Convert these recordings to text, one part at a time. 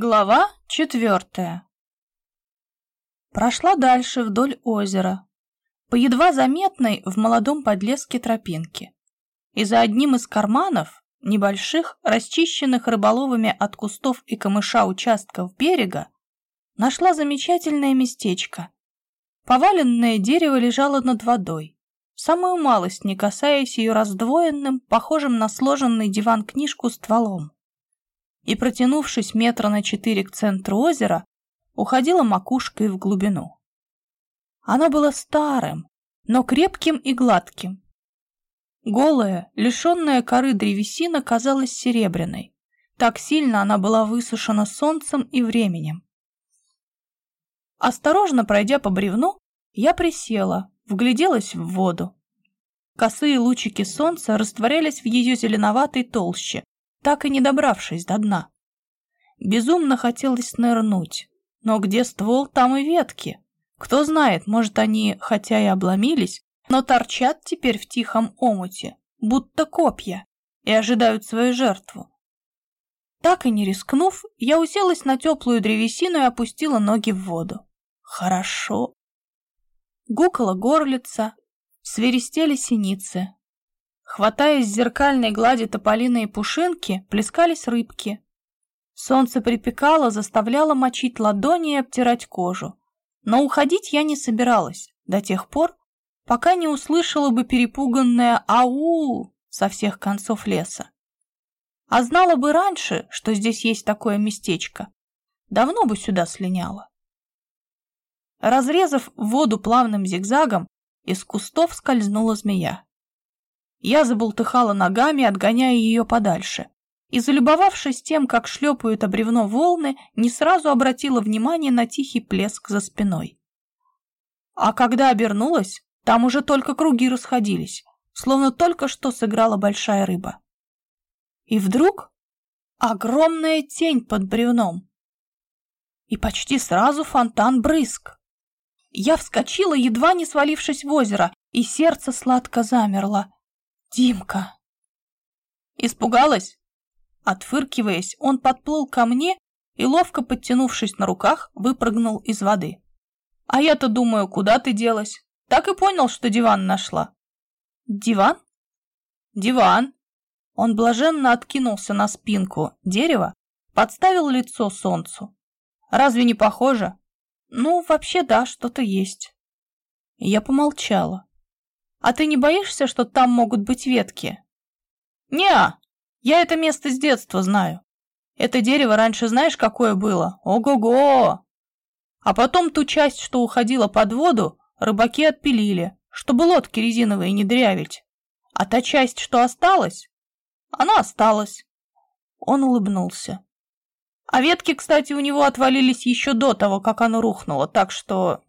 Глава четвертая Прошла дальше вдоль озера, по едва заметной в молодом подлеске тропинке. И за одним из карманов, небольших, расчищенных рыболовами от кустов и камыша участков берега, нашла замечательное местечко. Поваленное дерево лежало над водой, самую малость не касаясь ее раздвоенным, похожим на сложенный диван-книжку стволом и, протянувшись метра на четыре к центру озера, уходила макушкой в глубину. Оно было старым, но крепким и гладким. Голая, лишенная коры древесина казалась серебряной. Так сильно она была высушена солнцем и временем. Осторожно пройдя по бревну, я присела, вгляделась в воду. Косые лучики солнца растворялись в ее зеленоватой толще, так и не добравшись до дна. Безумно хотелось нырнуть, но где ствол, там и ветки. Кто знает, может, они, хотя и обломились, но торчат теперь в тихом омуте, будто копья, и ожидают свою жертву. Так и не рискнув, я уселась на теплую древесину и опустила ноги в воду. Хорошо. Гукала горлица, свиристели синицы, Хватаясь с зеркальной глади тополиные пушинки, плескались рыбки. Солнце припекало, заставляло мочить ладони и обтирать кожу. Но уходить я не собиралась до тех пор, пока не услышала бы перепуганное «Ау!» со всех концов леса. А знала бы раньше, что здесь есть такое местечко, давно бы сюда слиняла. Разрезав воду плавным зигзагом, из кустов скользнула змея. Я забултыхала ногами, отгоняя ее подальше. И, залюбовавшись тем, как шлепают о бревно волны, не сразу обратила внимание на тихий плеск за спиной. А когда обернулась, там уже только круги расходились, словно только что сыграла большая рыба. И вдруг огромная тень под бревном. И почти сразу фонтан брызг. Я вскочила, едва не свалившись в озеро, и сердце сладко замерло. Димка. Испугалась? Отфыркиваясь, он подплыл ко мне и, ловко подтянувшись на руках, выпрыгнул из воды. А я-то думаю, куда ты делась? Так и понял, что диван нашла. Диван? Диван. Он блаженно откинулся на спинку дерева, подставил лицо солнцу. Разве не похоже? Ну, вообще да, что-то есть. Я помолчала. А ты не боишься, что там могут быть ветки? Неа, я это место с детства знаю. Это дерево раньше знаешь, какое было? Ого-го! А потом ту часть, что уходила под воду, рыбаки отпилили, чтобы лодки резиновые не дрявить. А та часть, что осталась, она осталась. Он улыбнулся. А ветки, кстати, у него отвалились еще до того, как оно рухнуло, так что...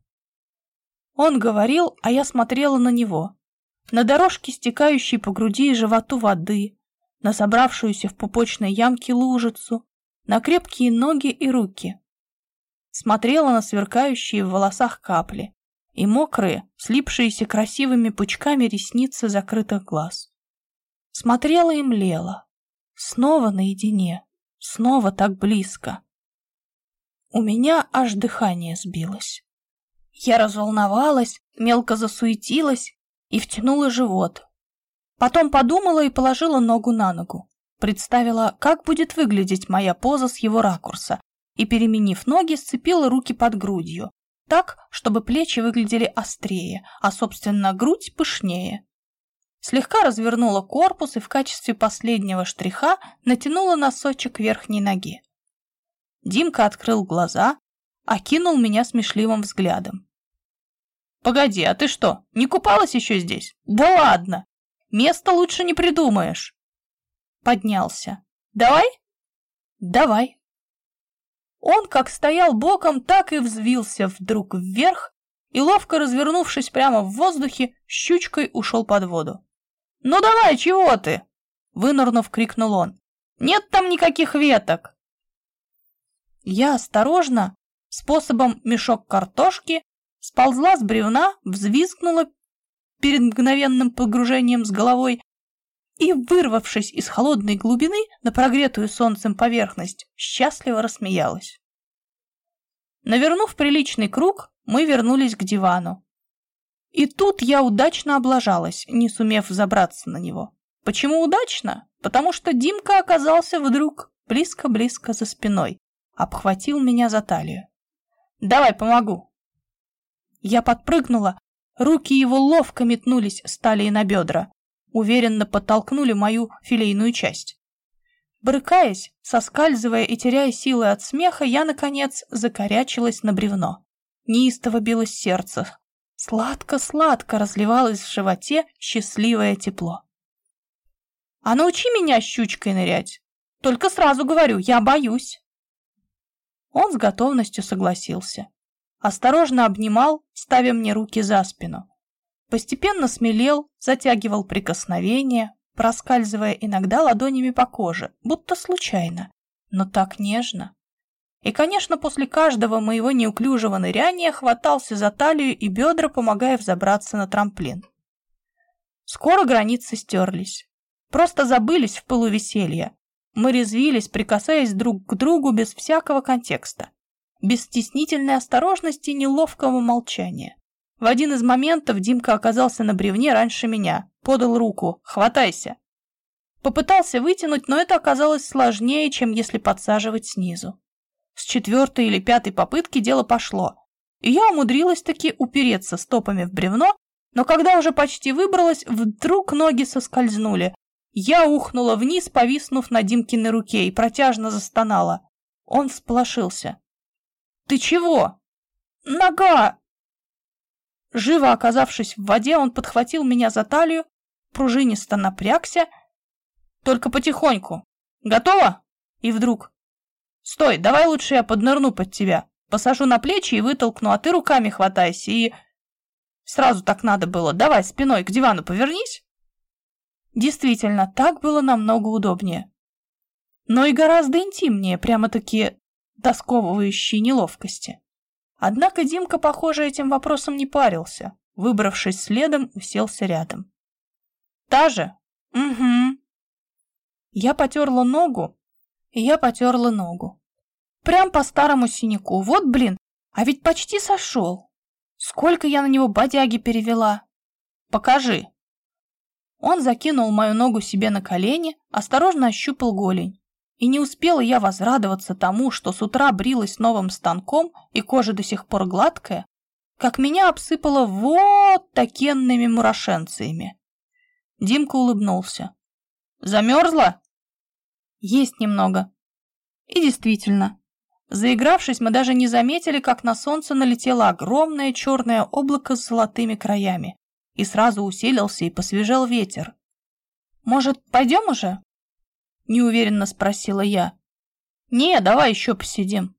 Он говорил, а я смотрела на него на дорожке, стекающей по груди и животу воды, на собравшуюся в пупочной ямке лужицу, на крепкие ноги и руки. Смотрела на сверкающие в волосах капли и мокрые, слипшиеся красивыми пучками ресницы закрытых глаз. Смотрела и млела. Снова наедине, снова так близко. У меня аж дыхание сбилось. Я разволновалась, мелко засуетилась и втянула живот. Потом подумала и положила ногу на ногу. Представила, как будет выглядеть моя поза с его ракурса, и, переменив ноги, сцепила руки под грудью, так, чтобы плечи выглядели острее, а, собственно, грудь пышнее. Слегка развернула корпус и в качестве последнего штриха натянула носочек верхней ноги. Димка открыл глаза, окинул меня смешливым взглядом. Погоди, а ты что, не купалась еще здесь? Да ладно! Место лучше не придумаешь. Поднялся. Давай? Давай. Он как стоял боком, так и взвился вдруг вверх и, ловко развернувшись прямо в воздухе, щучкой ушел под воду. «Ну давай, чего ты?» Вынырнув, крикнул он. «Нет там никаких веток!» Я осторожно, способом мешок картошки, сползла с бревна, взвизгнула перед мгновенным погружением с головой и, вырвавшись из холодной глубины на прогретую солнцем поверхность, счастливо рассмеялась. Навернув приличный круг, мы вернулись к дивану. И тут я удачно облажалась, не сумев забраться на него. Почему удачно? Потому что Димка оказался вдруг близко-близко за спиной, обхватил меня за талию. «Давай, помогу!» Я подпрыгнула, руки его ловко метнулись с талии на бедра, уверенно подтолкнули мою филейную часть. Брыкаясь, соскальзывая и теряя силы от смеха, я, наконец, закорячилась на бревно. Неистово билось сердце. Сладко-сладко разливалось в животе счастливое тепло. «А научи меня щучкой нырять. Только сразу говорю, я боюсь». Он с готовностью согласился. Осторожно обнимал, ставя мне руки за спину. Постепенно смелел, затягивал прикосновения, проскальзывая иногда ладонями по коже, будто случайно, но так нежно. И, конечно, после каждого моего неуклюжего ныряния хватался за талию и бедра, помогая взобраться на трамплин. Скоро границы стерлись. Просто забылись в пылу веселья. Мы резвились, прикасаясь друг к другу без всякого контекста, без стеснительной осторожности и неловкого молчания. В один из моментов Димка оказался на бревне раньше меня, подал руку «Хватайся!». Попытался вытянуть, но это оказалось сложнее, чем если подсаживать снизу. С четвертой или пятой попытки дело пошло, и я умудрилась таки упереться стопами в бревно, но когда уже почти выбралась, вдруг ноги соскользнули. Я ухнула вниз, повиснув на Димкиной руке, и протяжно застонала. Он всполошился. «Ты чего?» «Нога!» Живо оказавшись в воде, он подхватил меня за талию, пружинисто напрягся. Только потихоньку. Готово? И вдруг. Стой, давай лучше я поднырну под тебя. Посажу на плечи и вытолкну, а ты руками хватайся и... Сразу так надо было. Давай спиной к дивану повернись. Действительно, так было намного удобнее. Но и гораздо интимнее, прямо-таки досковывающие неловкости. Однако Димка, похоже, этим вопросом не парился. Выбравшись следом, уселся рядом. «Та же?» «Угу». Я потерла ногу, и я потерла ногу. Прям по старому синяку. Вот, блин, а ведь почти сошел. Сколько я на него бодяги перевела. Покажи. Он закинул мою ногу себе на колени, осторожно ощупал голень. И не успела я возрадоваться тому, что с утра брилась новым станком и кожа до сих пор гладкая, как меня обсыпало вот такенными мурашенциями. Димка улыбнулся. «Замерзла?» «Есть немного». И действительно, заигравшись, мы даже не заметили, как на солнце налетело огромное черное облако с золотыми краями, и сразу усилился и посвежел ветер. «Может, пойдем уже?» Неуверенно спросила я. «Не, давай еще посидим».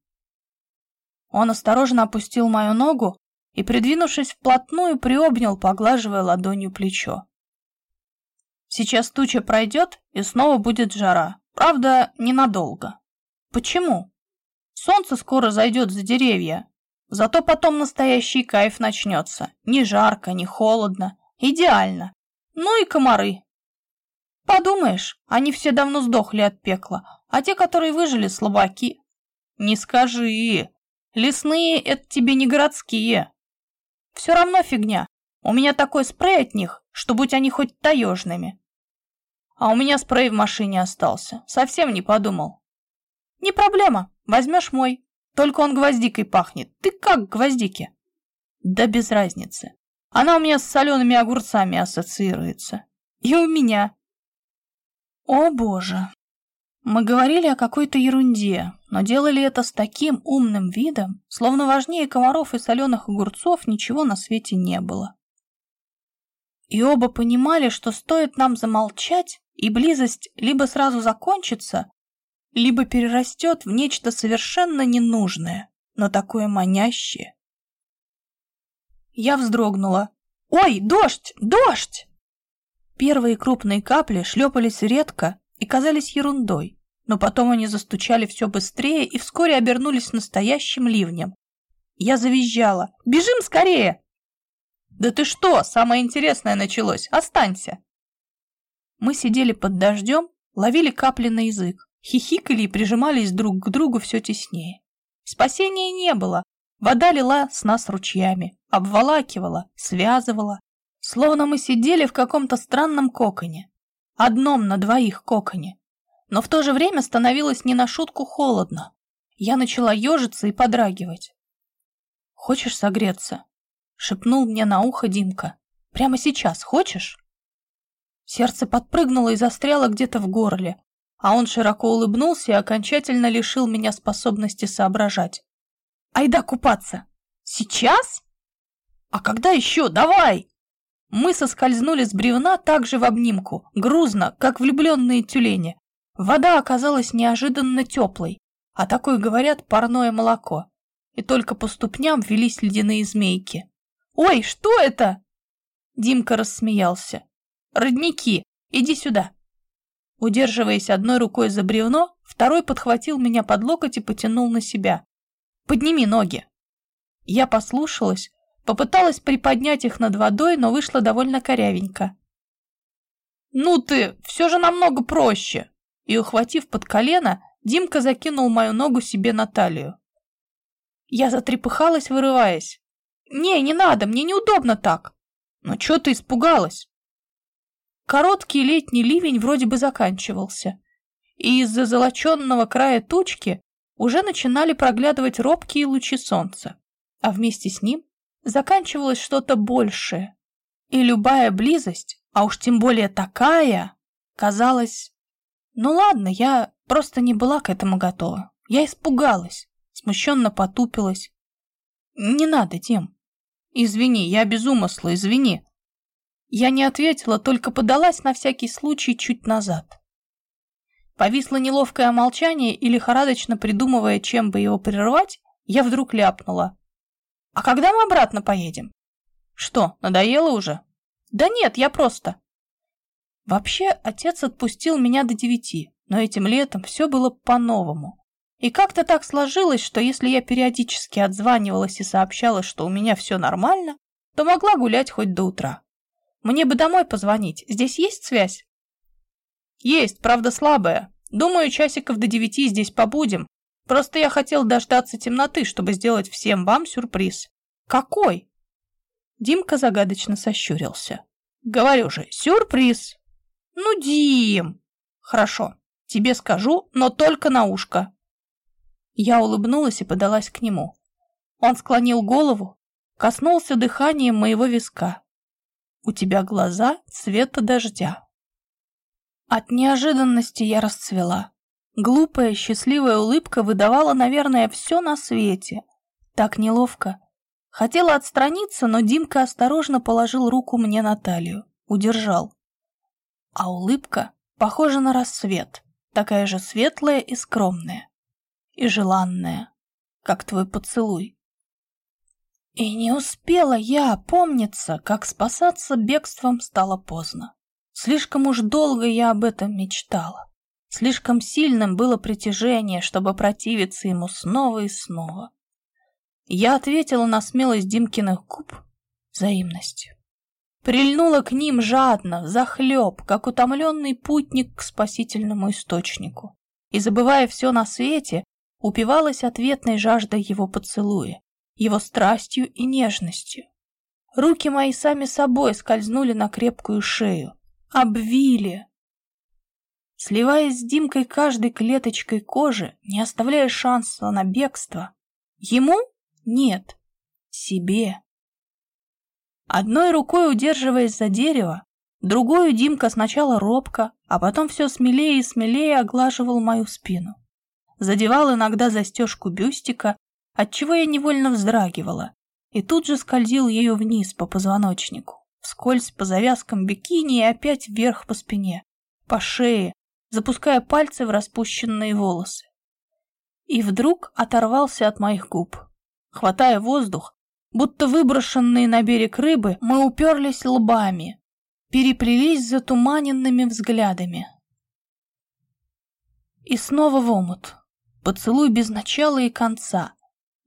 Он осторожно опустил мою ногу и, придвинувшись вплотную, приобнял, поглаживая ладонью плечо. «Сейчас туча пройдет, и снова будет жара. Правда, ненадолго. Почему? Солнце скоро зайдет за деревья, зато потом настоящий кайф начнется. Ни жарко, ни холодно. Идеально. Ну и комары. Подумаешь, они все давно сдохли от пекла, а те, которые выжили, слабаки. Не скажи. Лесные — это тебе не городские. Все равно фигня. У меня такой спрей от них, что будь они хоть таежными. А у меня спрей в машине остался. Совсем не подумал. Не проблема, возьмешь мой. Только он гвоздикой пахнет. Ты как гвоздики? Да без разницы. Она у меня с солеными огурцами ассоциируется. И у меня. О боже! Мы говорили о какой-то ерунде, но делали это с таким умным видом, словно важнее комаров и соленых огурцов ничего на свете не было. И оба понимали, что стоит нам замолчать, и близость либо сразу закончится, либо перерастет в нечто совершенно ненужное, но такое манящее. Я вздрогнула. «Ой, дождь! Дождь!» Первые крупные капли шлепались редко и казались ерундой, но потом они застучали все быстрее и вскоре обернулись настоящим ливнем. Я завизжала. «Бежим скорее!» «Да ты что, самое интересное началось! Останься!» Мы сидели под дождем, ловили капли на язык, хихикали и прижимались друг к другу все теснее. Спасения не было. Вода лила с нас ручьями, обволакивала, связывала. Словно мы сидели в каком-то странном коконе. Одном на двоих коконе. Но в то же время становилось не на шутку холодно. Я начала ежиться и подрагивать. «Хочешь согреться?» — шепнул мне на ухо Димка. «Прямо сейчас хочешь?» Сердце подпрыгнуло и застряло где-то в горле, а он широко улыбнулся и окончательно лишил меня способности соображать. «Айда купаться!» «Сейчас?» «А когда еще? Давай!» Мы соскользнули с бревна также в обнимку, грузно, как влюбленные тюлени. Вода оказалась неожиданно теплой, а такое, говорят, парное молоко. И только по ступням велись ледяные змейки. «Ой, что это?» Димка рассмеялся. Родники, иди сюда!» Удерживаясь одной рукой за бревно, второй подхватил меня под локоть и потянул на себя. «Подними ноги!» Я послушалась, попыталась приподнять их над водой, но вышло довольно корявенько. «Ну ты, все же намного проще!» И, ухватив под колено, Димка закинул мою ногу себе на талию. Я затрепыхалась, вырываясь. «Не, не надо, мне неудобно так!» «Ну чё ты испугалась?» Короткий летний ливень вроде бы заканчивался, и из-за золоченного края тучки уже начинали проглядывать робкие лучи солнца, а вместе с ним заканчивалось что-то большее, и любая близость, а уж тем более такая, казалась... Ну ладно, я просто не была к этому готова. Я испугалась, смущенно потупилась. Не надо, Дим. Извини, я без умысла, извини. Я не ответила, только подалась на всякий случай чуть назад. Повисло неловкое молчание, и лихорадочно придумывая, чем бы его прервать, я вдруг ляпнула. «А когда мы обратно поедем?» «Что, надоело уже?» «Да нет, я просто...» Вообще, отец отпустил меня до девяти, но этим летом все было по-новому. И как-то так сложилось, что если я периодически отзванивалась и сообщала, что у меня все нормально, то могла гулять хоть до утра. Мне бы домой позвонить. Здесь есть связь? Есть, правда слабая. Думаю, часиков до девяти здесь побудем. Просто я хотел дождаться темноты, чтобы сделать всем вам сюрприз. Какой? Димка загадочно сощурился. Говорю же, сюрприз. Ну, Дим. Хорошо, тебе скажу, но только на ушко. Я улыбнулась и подалась к нему. Он склонил голову, коснулся дыханием моего виска, у тебя глаза цвета дождя. От неожиданности я расцвела. Глупая, счастливая улыбка выдавала, наверное, все на свете. Так неловко. Хотела отстраниться, но Димка осторожно положил руку мне на талию. Удержал. А улыбка похожа на рассвет. Такая же светлая и скромная. И желанная, как твой поцелуй. И не успела я опомниться, как спасаться бегством стало поздно. Слишком уж долго я об этом мечтала. Слишком сильным было притяжение, чтобы противиться ему снова и снова. Я ответила на смелость Димкиных губ взаимностью. Прильнула к ним жадно, захлеб, как утомленный путник к спасительному источнику. И, забывая все на свете, упивалась ответной жаждой его поцелуя, его страстью и нежностью. Руки мои сами собой скользнули на крепкую шею, обвили. Сливаясь с Димкой каждой клеточкой кожи, не оставляя шанса на бегство. Ему? Нет. Себе. Одной рукой удерживаясь за дерево, другой Димка сначала робко, а потом все смелее и смелее оглаживал мою спину. Задевал иногда застежку бюстика, отчего я невольно вздрагивала, и тут же скользил ею вниз по позвоночнику, вскользь по завязкам бикини и опять вверх по спине, по шее, запуская пальцы в распущенные волосы. И вдруг оторвался от моих губ. Хватая воздух, будто выброшенные на берег рыбы, мы уперлись лбами, переплелись затуманенными взглядами. И снова в омут. Поцелуй без начала и конца,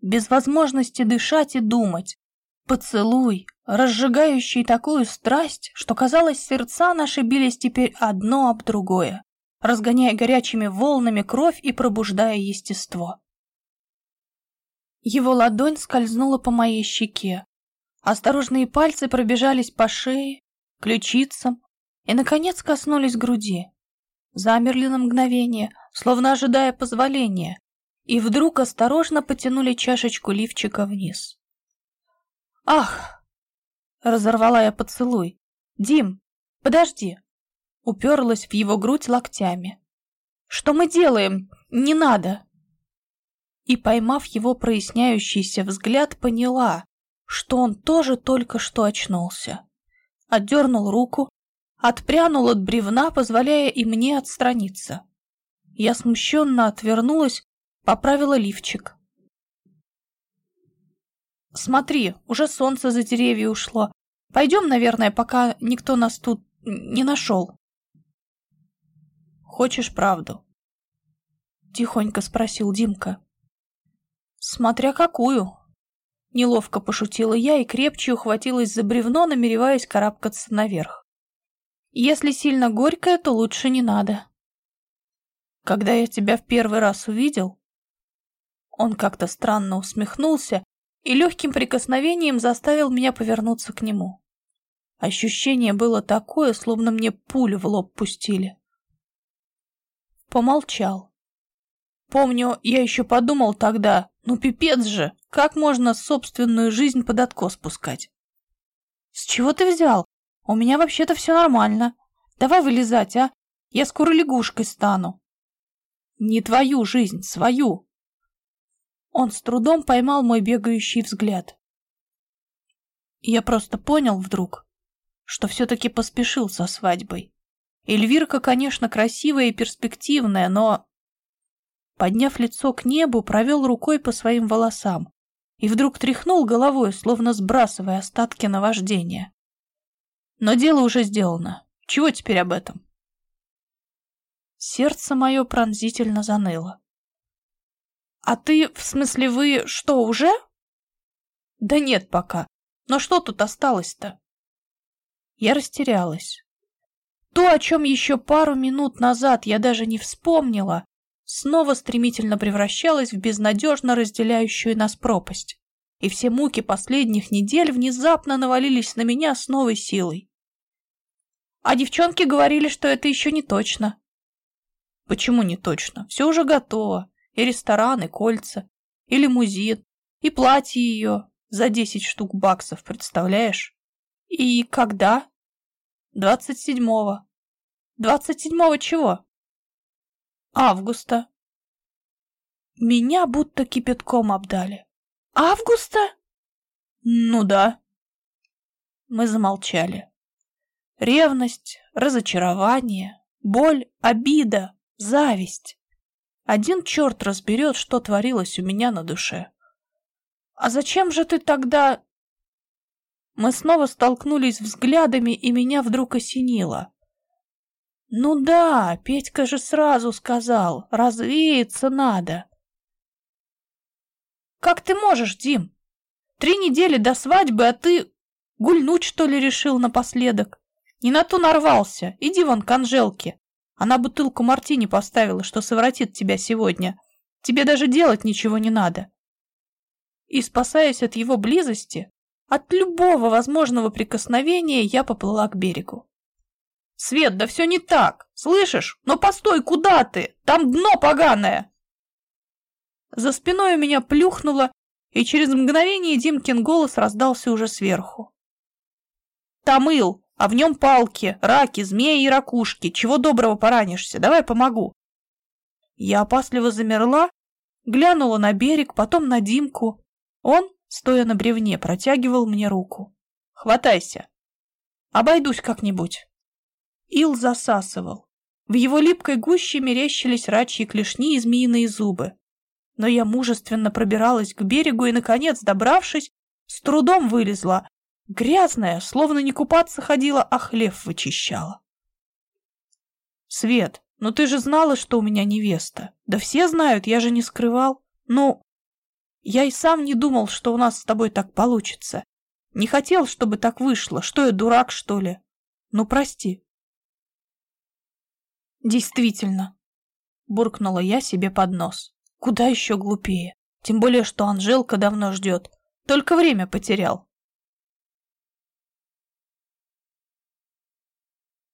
без возможности дышать и думать, Поцелуй, разжигающий такую страсть, что, казалось, сердца наши бились теперь одно об другое, разгоняя горячими волнами кровь и пробуждая естество. Его ладонь скользнула по моей щеке. Осторожные пальцы пробежались по шее, ключицам и, наконец, коснулись груди. Замерли на мгновение, словно ожидая позволения, и вдруг осторожно потянули чашечку лифчика вниз. «Ах!» — разорвала я поцелуй. «Дим, подожди!» Уперлась в его грудь локтями. «Что мы делаем? Не надо!» И, поймав его проясняющийся взгляд, поняла, что он тоже только что очнулся. Отдернул руку, отпрянул от бревна, позволяя и мне отстраниться. Я смущенно отвернулась, поправила лифчик. «Смотри, уже солнце за деревья ушло. Пойдем, наверное, пока никто нас тут не нашел». «Хочешь правду?» — тихонько спросил Димка. «Смотря какую». Неловко пошутила я и крепче ухватилась за бревно, намереваясь карабкаться наверх. «Если сильно горькое, то лучше не надо». «Когда я тебя в первый раз увидел...» Он как-то странно усмехнулся и легким прикосновением заставил меня повернуться к нему. Ощущение было такое, словно мне пулю в лоб пустили. Помолчал. Помню, я еще подумал тогда, ну пипец же, как можно собственную жизнь под откос пускать? С чего ты взял? У меня вообще-то все нормально. Давай вылезать, а? Я скоро лягушкой стану. Не твою жизнь, свою. Он с трудом поймал мой бегающий взгляд. Я просто понял вдруг, что все-таки поспешил со свадьбой. Эльвирка, конечно, красивая и перспективная, но... Подняв лицо к небу, провел рукой по своим волосам и вдруг тряхнул головой, словно сбрасывая остатки наваждения. Но дело уже сделано. Чего теперь об этом? Сердце мое пронзительно заныло. «А ты, в смысле, вы что, уже?» «Да нет пока. Но что тут осталось-то?» Я растерялась. То, о чем еще пару минут назад я даже не вспомнила, снова стремительно превращалось в безнадежно разделяющую нас пропасть. И все муки последних недель внезапно навалились на меня с новой силой. А девчонки говорили, что это еще не точно. Почему не точно? Все уже готово и ресторан, и кольца, и лимузин, и платье ее за десять штук баксов, представляешь? И когда? Двадцать седьмого. Двадцать седьмого чего? Августа. Меня будто кипятком обдали. Августа? Ну да. Мы замолчали. Ревность, разочарование, боль, обида, зависть. Один черт разберет, что творилось у меня на душе. «А зачем же ты тогда...» Мы снова столкнулись взглядами, и меня вдруг осенило. «Ну да, Петька же сразу сказал, развеяться надо». «Как ты можешь, Дим? Три недели до свадьбы, а ты гульнуть, что ли, решил напоследок? Не на ту нарвался, иди вон к Анжелке. Она бутылку мартини поставила, что совратит тебя сегодня. Тебе даже делать ничего не надо. И, спасаясь от его близости, от любого возможного прикосновения, я поплыла к берегу. «Свет, да все не так! Слышишь? Но постой, куда ты? Там дно поганое!» За спиной у меня плюхнуло, и через мгновение Димкин голос раздался уже сверху. «Там ил! а в нем палки, раки, змеи и ракушки. Чего доброго поранишься? Давай помогу. Я опасливо замерла, глянула на берег, потом на Димку. Он, стоя на бревне, протягивал мне руку. Хватайся. Обойдусь как-нибудь. Ил засасывал. В его липкой гуще мерещились рачьи клешни и змеиные зубы. Но я мужественно пробиралась к берегу и, наконец, добравшись, с трудом вылезла, Грязная, словно не купаться ходила, а хлев вычищала. Свет, ну ты же знала, что у меня невеста. Да все знают, я же не скрывал. Ну, я и сам не думал, что у нас с тобой так получится. Не хотел, чтобы так вышло. Что я, дурак, что ли? Ну, прости. Действительно, буркнула я себе под нос. Куда еще глупее. Тем более, что Анжелка давно ждет. Только время потерял.